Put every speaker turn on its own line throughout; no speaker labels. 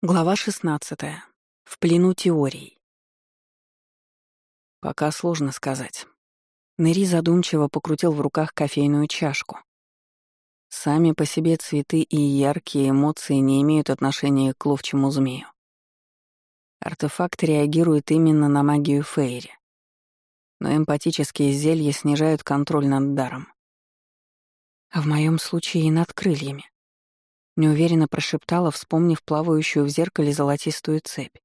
Глава 16. В плену теорий. Пока сложно сказать. Нэри задумчиво покрутил в руках кофейную чашку. Сами по себе цветы и яркие эмоции не имеют отношения к ловчему змею. Артефакт реагирует именно на магию Фейри. Но эмпатические зелья снижают контроль над даром. А в моем случае и над крыльями неуверенно прошептала, вспомнив плавающую в зеркале золотистую цепь.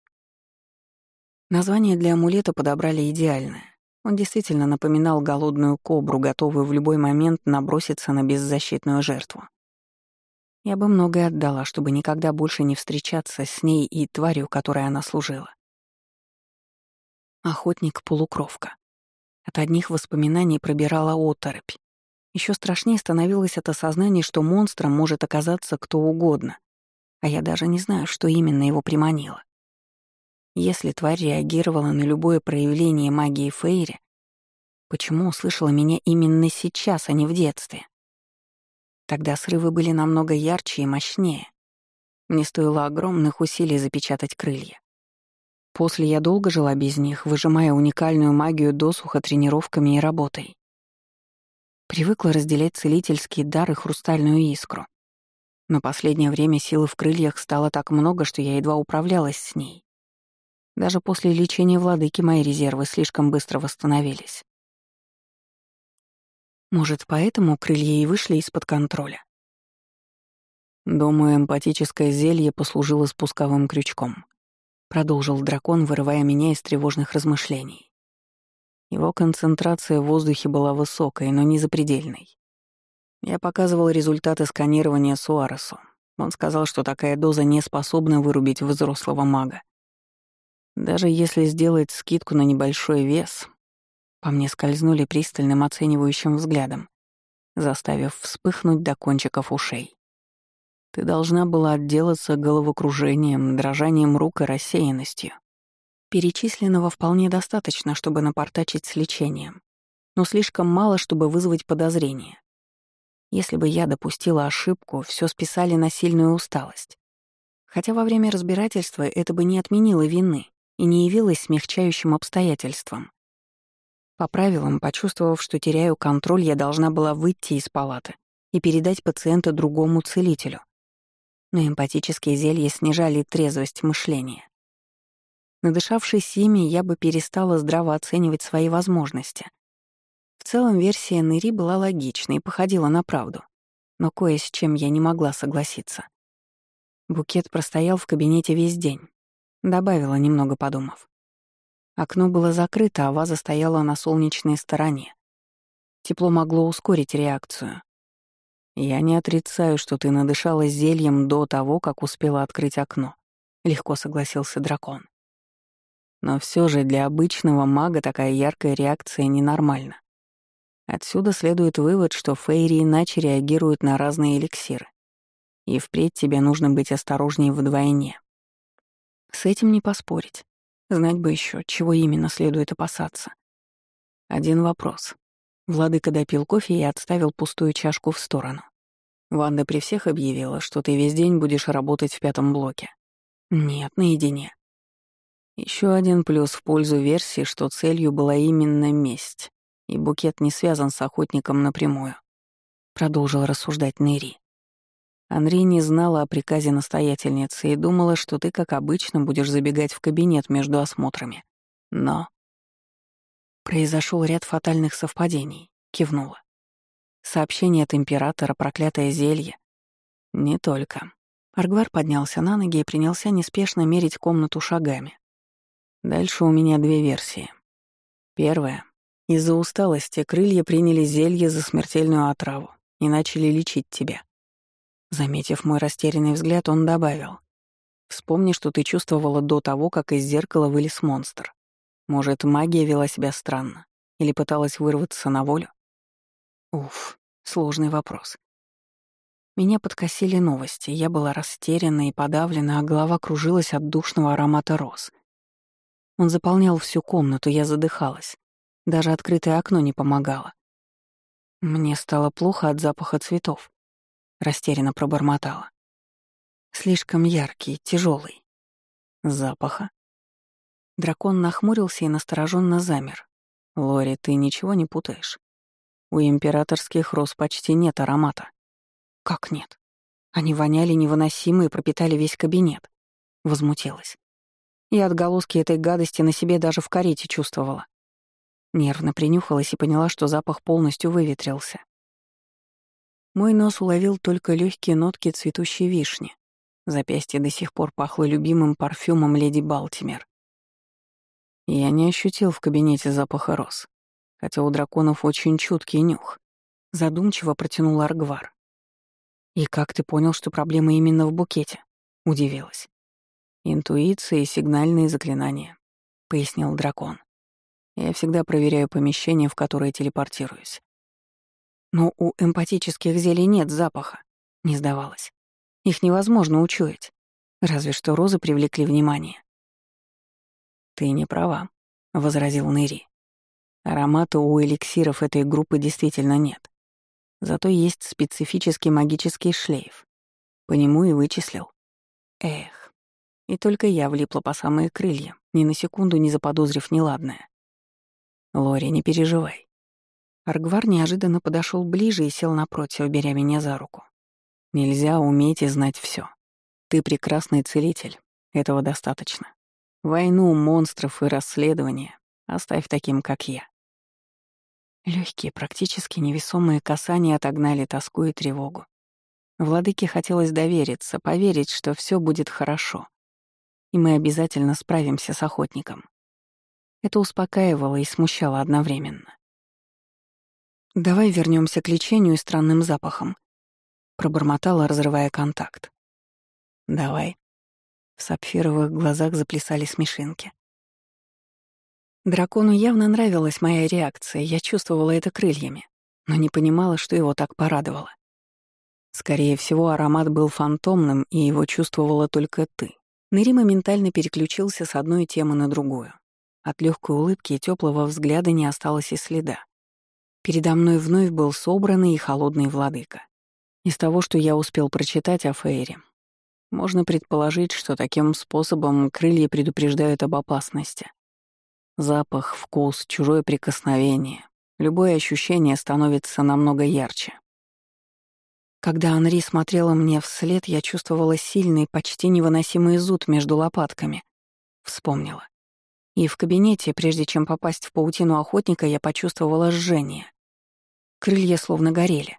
Название для амулета подобрали идеальное. Он действительно напоминал голодную кобру, готовую в любой момент наброситься на беззащитную жертву. Я бы многое отдала, чтобы никогда больше не встречаться с ней и тварью, которой она служила. Охотник-полукровка. От одних воспоминаний пробирала оторопь. Еще страшнее становилось это сознание, что монстром может оказаться кто угодно, а я даже не знаю, что именно его приманило. Если тварь реагировала на любое проявление магии Фейри, почему услышала меня именно сейчас, а не в детстве? Тогда срывы были намного ярче и мощнее. Мне стоило огромных усилий запечатать крылья. После я долго жила без них, выжимая уникальную магию досуха тренировками и работой. Привыкла разделять целительский дар и хрустальную искру. Но последнее время силы в крыльях стало так много, что я едва управлялась с ней. Даже после лечения владыки мои резервы слишком быстро восстановились. Может, поэтому крылья и вышли из-под контроля? Думаю, эмпатическое зелье послужило спусковым крючком. Продолжил дракон, вырывая меня из тревожных размышлений. Его концентрация в воздухе была высокой, но не запредельной. Я показывал результаты сканирования Суаресу. Он сказал, что такая доза не способна вырубить взрослого мага. Даже если сделать скидку на небольшой вес, по мне скользнули пристальным оценивающим взглядом, заставив вспыхнуть до кончиков ушей. Ты должна была отделаться головокружением, дрожанием рук и рассеянностью. Перечисленного вполне достаточно, чтобы напортачить с лечением, но слишком мало, чтобы вызвать подозрение. Если бы я допустила ошибку, все списали на сильную усталость. Хотя во время разбирательства это бы не отменило вины и не явилось смягчающим обстоятельством. По правилам, почувствовав, что теряю контроль, я должна была выйти из палаты и передать пациента другому целителю. Но эмпатические зелья снижали трезвость мышления. Надышавшись ими, я бы перестала здраво оценивать свои возможности. В целом версия Нэри была логичной и походила на правду, но кое с чем я не могла согласиться. Букет простоял в кабинете весь день, добавила, немного подумав. Окно было закрыто, а ваза стояла на солнечной стороне. Тепло могло ускорить реакцию. «Я не отрицаю, что ты надышалась зельем до того, как успела открыть окно», — легко согласился дракон. Но все же для обычного мага такая яркая реакция ненормальна. Отсюда следует вывод, что фейри иначе реагируют на разные эликсиры. И впредь тебе нужно быть осторожнее вдвойне. С этим не поспорить. Знать бы еще, чего именно следует опасаться. Один вопрос. Владыка допил кофе и отставил пустую чашку в сторону. Ванда при всех объявила, что ты весь день будешь работать в пятом блоке. Нет, наедине. Еще один плюс в пользу версии, что целью была именно месть, и букет не связан с охотником напрямую. Продолжил рассуждать Нэри. Анри не знала о приказе настоятельницы и думала, что ты, как обычно, будешь забегать в кабинет между осмотрами. Но... Произошел ряд фатальных совпадений, кивнула. Сообщение от императора, проклятое зелье. Не только. Аргвар поднялся на ноги и принялся неспешно мерить комнату шагами. Дальше у меня две версии. Первая. Из-за усталости крылья приняли зелье за смертельную отраву и начали лечить тебя. Заметив мой растерянный взгляд, он добавил. «Вспомни, что ты чувствовала до того, как из зеркала вылез монстр. Может, магия вела себя странно или пыталась вырваться на волю?» Уф, сложный вопрос. Меня подкосили новости, я была растеряна и подавлена, а голова кружилась от душного аромата роз — он заполнял всю комнату, я задыхалась. Даже открытое окно не помогало. Мне стало плохо от запаха цветов. Растерянно пробормотала. Слишком яркий, тяжелый. Запаха. Дракон нахмурился и настороженно замер. Лори, ты ничего не путаешь. У императорских роз почти нет аромата. Как нет? Они воняли невыносимо и пропитали весь кабинет. Возмутилась. Я отголоски этой гадости на себе даже в карете чувствовала. Нервно принюхалась и поняла, что запах полностью выветрился. Мой нос уловил только легкие нотки цветущей вишни. Запястье до сих пор пахло любимым парфюмом леди Балтимер. Я не ощутил в кабинете запаха роз, хотя у драконов очень чуткий нюх. Задумчиво протянул Аргвар. «И как ты понял, что проблема именно в букете?» — удивилась. «Интуиция и сигнальные заклинания», — пояснил дракон. «Я всегда проверяю помещение, в которое телепортируюсь». «Но у эмпатических зелий нет запаха», — не сдавалась. «Их невозможно учуять. Разве что розы привлекли внимание». «Ты не права», — возразил Нэри. «Аромата у эликсиров этой группы действительно нет. Зато есть специфический магический шлейф. По нему и вычислил. Эх, и только я влипла по самые крылья, ни на секунду не заподозрив неладное. «Лори, не переживай». Аргвар неожиданно подошел ближе и сел напротив, беря меня за руку. «Нельзя уметь и знать все. Ты прекрасный целитель, этого достаточно. Войну, монстров и расследования оставь таким, как я». Легкие, практически невесомые касания отогнали тоску и тревогу. Владыке хотелось довериться, поверить, что все будет хорошо и мы обязательно справимся с охотником. Это успокаивало и смущало одновременно. «Давай вернемся к лечению и странным запахам», — пробормотала, разрывая контакт. «Давай». В сапфировых глазах заплясали смешинки. Дракону явно нравилась моя реакция, я чувствовала это крыльями, но не понимала, что его так порадовало. Скорее всего, аромат был фантомным, и его чувствовала только ты. Нэри моментально переключился с одной темы на другую. От легкой улыбки и теплого взгляда не осталось и следа. Передо мной вновь был собранный и холодный владыка. Из того, что я успел прочитать о Фейре, можно предположить, что таким способом крылья предупреждают об опасности. Запах, вкус, чужое прикосновение, любое ощущение становится намного ярче. Когда Анри смотрела мне вслед, я чувствовала сильный, почти невыносимый зуд между лопатками. Вспомнила. И в кабинете, прежде чем попасть в паутину охотника, я почувствовала жжение. Крылья словно горели.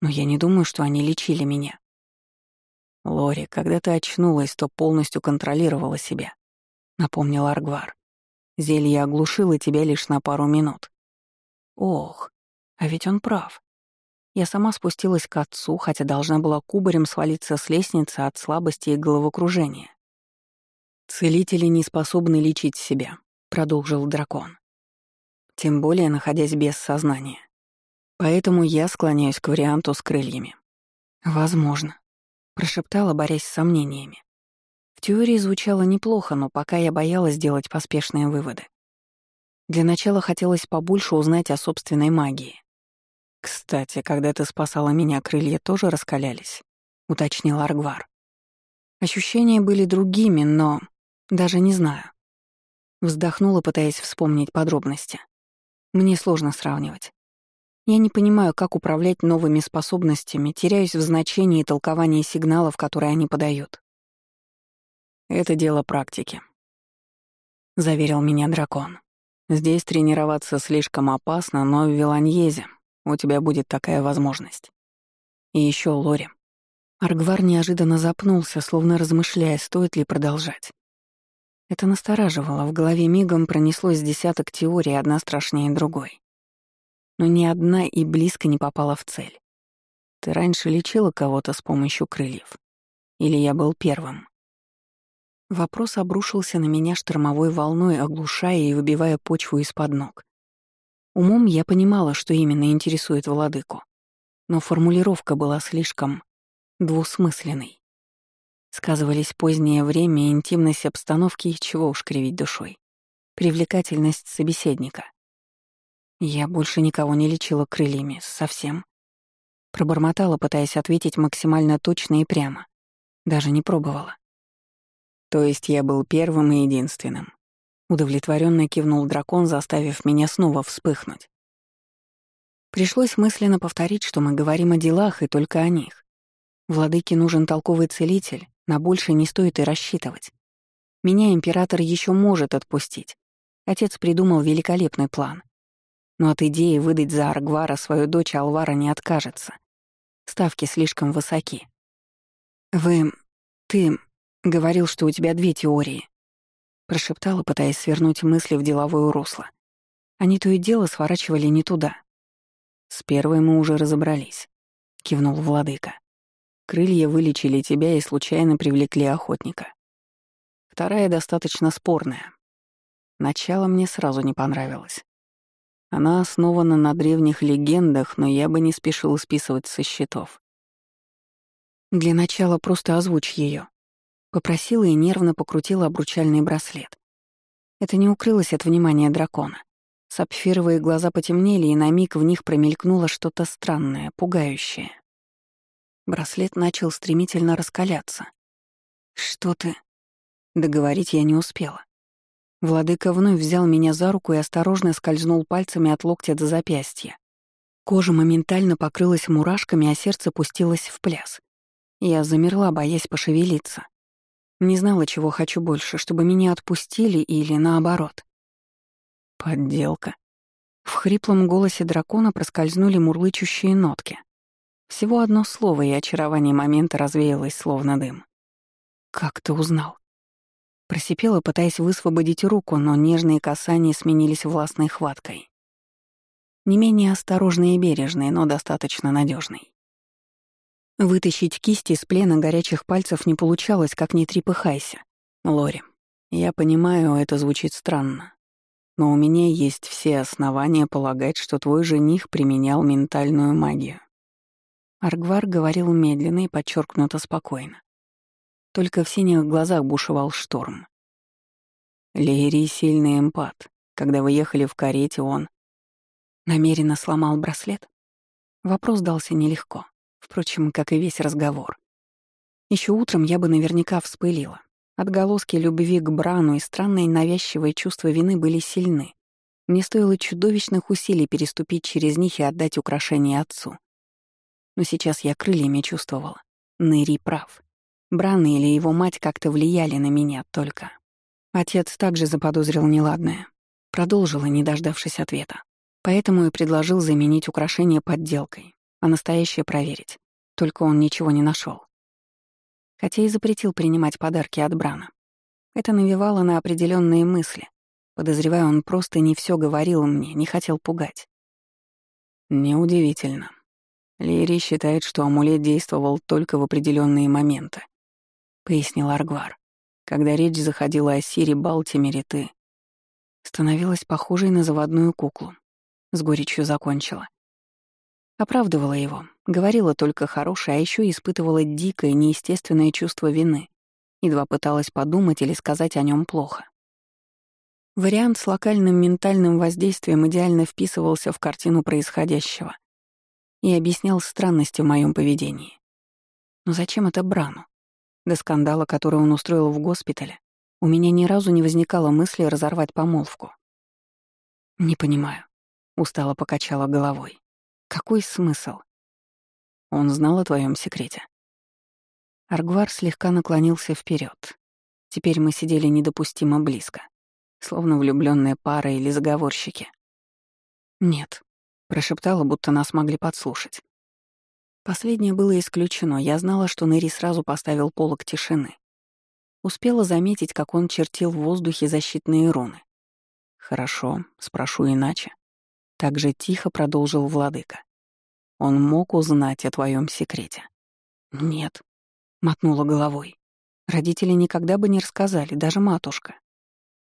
Но я не думаю, что они лечили меня. «Лори, когда ты очнулась, то полностью контролировала себя», — напомнил Аргвар. «Зелье оглушило тебя лишь на пару минут». «Ох, а ведь он прав. Я сама спустилась к отцу, хотя должна была кубарем свалиться с лестницы от слабости и головокружения. «Целители не способны лечить себя», — продолжил дракон. «Тем более, находясь без сознания. Поэтому я склоняюсь к варианту с крыльями». «Возможно», — прошептала, борясь с сомнениями. В теории звучало неплохо, но пока я боялась делать поспешные выводы. Для начала хотелось побольше узнать о собственной магии. «Кстати, когда ты спасала меня, крылья тоже раскалялись», — уточнил Аргвар. Ощущения были другими, но... даже не знаю. Вздохнула, пытаясь вспомнить подробности. Мне сложно сравнивать. Я не понимаю, как управлять новыми способностями, теряюсь в значении и толковании сигналов, которые они подают. «Это дело практики», — заверил меня дракон. «Здесь тренироваться слишком опасно, но в Виланьезе у тебя будет такая возможность. И еще Лори. Аргвар неожиданно запнулся, словно размышляя, стоит ли продолжать. Это настораживало, в голове мигом пронеслось десяток теорий, одна страшнее другой. Но ни одна и близко не попала в цель. Ты раньше лечила кого-то с помощью крыльев? Или я был первым? Вопрос обрушился на меня штормовой волной, оглушая и выбивая почву из-под ног. Умом я понимала, что именно интересует владыку, но формулировка была слишком двусмысленной. Сказывались позднее время интимность обстановки, и чего уж кривить душой. Привлекательность собеседника. Я больше никого не лечила крыльями, совсем. Пробормотала, пытаясь ответить максимально точно и прямо. Даже не пробовала. То есть я был первым и единственным. Удовлетворенно кивнул дракон, заставив меня снова вспыхнуть. Пришлось мысленно повторить, что мы говорим о делах и только о них. Владыке нужен толковый целитель, на больше не стоит и рассчитывать. Меня император еще может отпустить. Отец придумал великолепный план. Но от идеи выдать за Аргвара свою дочь Алвара не откажется. Ставки слишком высоки. «Вы... ты... говорил, что у тебя две теории», — прошептала, пытаясь свернуть мысли в деловое русло. Они то и дело сворачивали не туда. «С первой мы уже разобрались», — кивнул владыка. «Крылья вылечили тебя и случайно привлекли охотника. Вторая достаточно спорная. Начало мне сразу не понравилось. Она основана на древних легендах, но я бы не спешил списывать со счетов. Для начала просто озвучь ее. Попросила и нервно покрутила обручальный браслет. Это не укрылось от внимания дракона. Сапфировые глаза потемнели, и на миг в них промелькнуло что-то странное, пугающее. Браслет начал стремительно раскаляться. «Что ты?» Договорить я не успела. Владыка вновь взял меня за руку и осторожно скользнул пальцами от локтя до запястья. Кожа моментально покрылась мурашками, а сердце пустилось в пляс. Я замерла, боясь пошевелиться. Не знала, чего хочу больше, чтобы меня отпустили или наоборот. Подделка. В хриплом голосе дракона проскользнули мурлычущие нотки. Всего одно слово, и очарование момента развеялось, словно дым. «Как ты узнал?» Просипела, пытаясь высвободить руку, но нежные касания сменились властной хваткой. Не менее осторожной и бережной, но достаточно надежной. Вытащить кисти из плена горячих пальцев не получалось, как не трепыхайся. Лори, я понимаю, это звучит странно, но у меня есть все основания полагать, что твой жених применял ментальную магию. Аргвар говорил медленно и подчеркнуто спокойно. Только в синих глазах бушевал шторм. Лейри — сильный эмпат. Когда вы ехали в карете, он... Намеренно сломал браслет? Вопрос дался нелегко. Впрочем, как и весь разговор. Еще утром я бы наверняка вспылила. Отголоски любви к Брану и странное навязчивое чувство вины были сильны. Мне стоило чудовищных усилий переступить через них и отдать украшение отцу. Но сейчас я крыльями чувствовала. Нэри прав. Бран или его мать как-то влияли на меня только. Отец также заподозрил неладное. Продолжила, не дождавшись ответа. Поэтому и предложил заменить украшение подделкой, а настоящее проверить. Только он ничего не нашел. Хотя и запретил принимать подарки от Брана. Это навевало на определенные мысли. Подозреваю, он просто не все говорил мне, не хотел пугать. Неудивительно. Лири считает, что амулет действовал только в определенные моменты пояснил Аргвар. Когда речь заходила о Сире Балтимере, ты становилась похожей на заводную куклу. С горечью закончила. Оправдывала его, говорила только хорошее, а еще испытывала дикое, неестественное чувство вины. Едва пыталась подумать или сказать о нем плохо. Вариант с локальным ментальным воздействием идеально вписывался в картину происходящего и объяснял странности в моем поведении. Но зачем это Брану? До скандала, который он устроил в госпитале, у меня ни разу не возникало мысли разорвать помолвку. «Не понимаю», — устало покачала головой. «Какой смысл?» Он знал о твоем секрете. Аргвар слегка наклонился вперед. Теперь мы сидели недопустимо близко, словно влюбленная пара или заговорщики. «Нет», — прошептала, будто нас могли подслушать. Последнее было исключено, я знала, что Нэри сразу поставил полок тишины. Успела заметить, как он чертил в воздухе защитные руны. «Хорошо, спрошу иначе». Так же тихо продолжил владыка. «Он мог узнать о твоем секрете?» «Нет», — мотнула головой. Родители никогда бы не рассказали, даже матушка.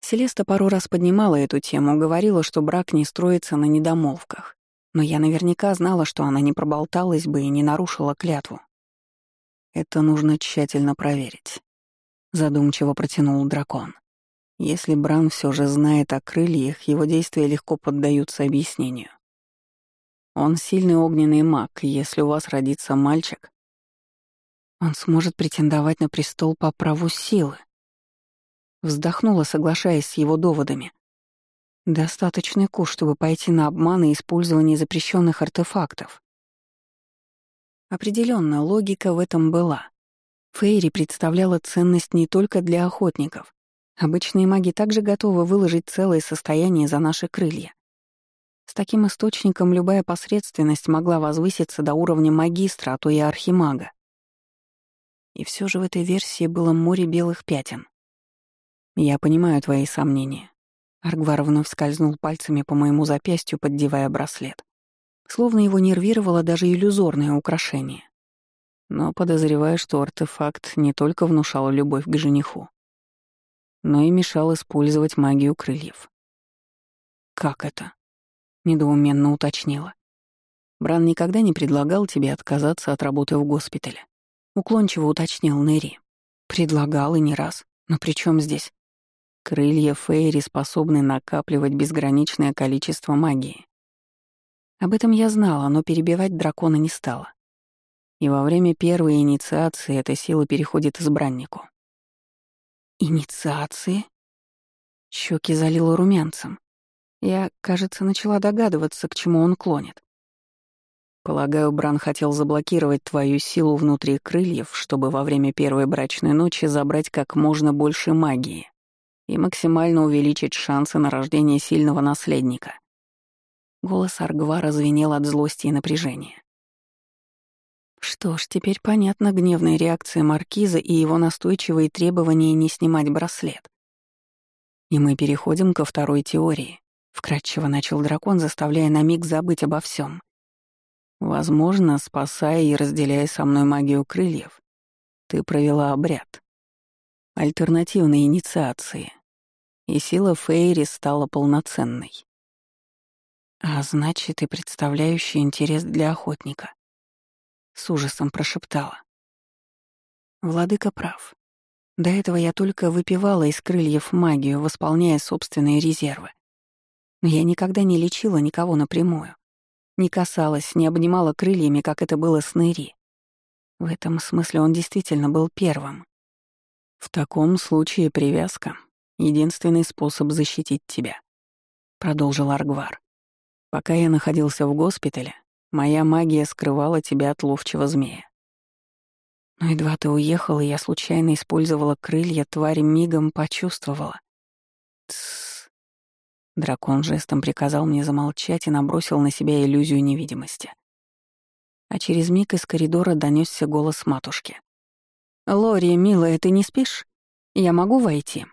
Селеста пару раз поднимала эту тему, говорила, что брак не строится на недомолвках. Но я наверняка знала, что она не проболталась бы и не нарушила клятву. «Это нужно тщательно проверить», — задумчиво протянул дракон. «Если Бран все же знает о крыльях, его действия легко поддаются объяснению. Он сильный огненный маг, и если у вас родится мальчик, он сможет претендовать на престол по праву силы», Вздохнула, соглашаясь с его доводами. Достаточный куш, чтобы пойти на обман и использование запрещенных артефактов. Определенно, логика в этом была. Фейри представляла ценность не только для охотников. Обычные маги также готовы выложить целое состояние за наши крылья. С таким источником любая посредственность могла возвыситься до уровня магистра, а то и архимага. И все же в этой версии было море белых пятен. «Я понимаю твои сомнения». Аргвар вновь скользнул пальцами по моему запястью, поддевая браслет. Словно его нервировало даже иллюзорное украшение. Но подозреваю, что артефакт не только внушал любовь к жениху, но и мешал использовать магию крыльев. «Как это?» — недоуменно уточнила. «Бран никогда не предлагал тебе отказаться от работы в госпитале?» — уклончиво уточнил Нэри. «Предлагал и не раз. Но при чем здесь?» Крылья Фейри способны накапливать безграничное количество магии. Об этом я знала, но перебивать дракона не стала. И во время первой инициации эта сила переходит избраннику. Инициации? Щеки залило румянцем. Я, кажется, начала догадываться, к чему он клонит. Полагаю, Бран хотел заблокировать твою силу внутри крыльев, чтобы во время первой брачной ночи забрать как можно больше магии и максимально увеличить шансы на рождение сильного наследника. Голос Аргвара звенел от злости и напряжения. Что ж, теперь понятна гневная реакция Маркиза и его настойчивые требования не снимать браслет. И мы переходим ко второй теории. Вкратчиво начал дракон, заставляя на миг забыть обо всем. Возможно, спасая и разделяя со мной магию крыльев, ты провела обряд. Альтернативной инициации. И сила Фейри стала полноценной. А значит, и представляющий интерес для охотника. С ужасом прошептала. Владыка прав. До этого я только выпивала из крыльев магию, восполняя собственные резервы. Но я никогда не лечила никого напрямую. Не касалась, не обнимала крыльями, как это было с Нэри. В этом смысле он действительно был первым. В таком случае привязка — единственный способ защитить тебя, — продолжил Аргвар. Пока я находился в госпитале, моя магия скрывала тебя от ловчего змея. Но едва ты уехал, и я случайно использовала крылья, тварь мигом почувствовала. Тссс. Дракон жестом приказал мне замолчать и набросил на себя иллюзию невидимости. А через миг из коридора донесся голос матушки. «Лори, милая, ты не спишь? Я могу войти?»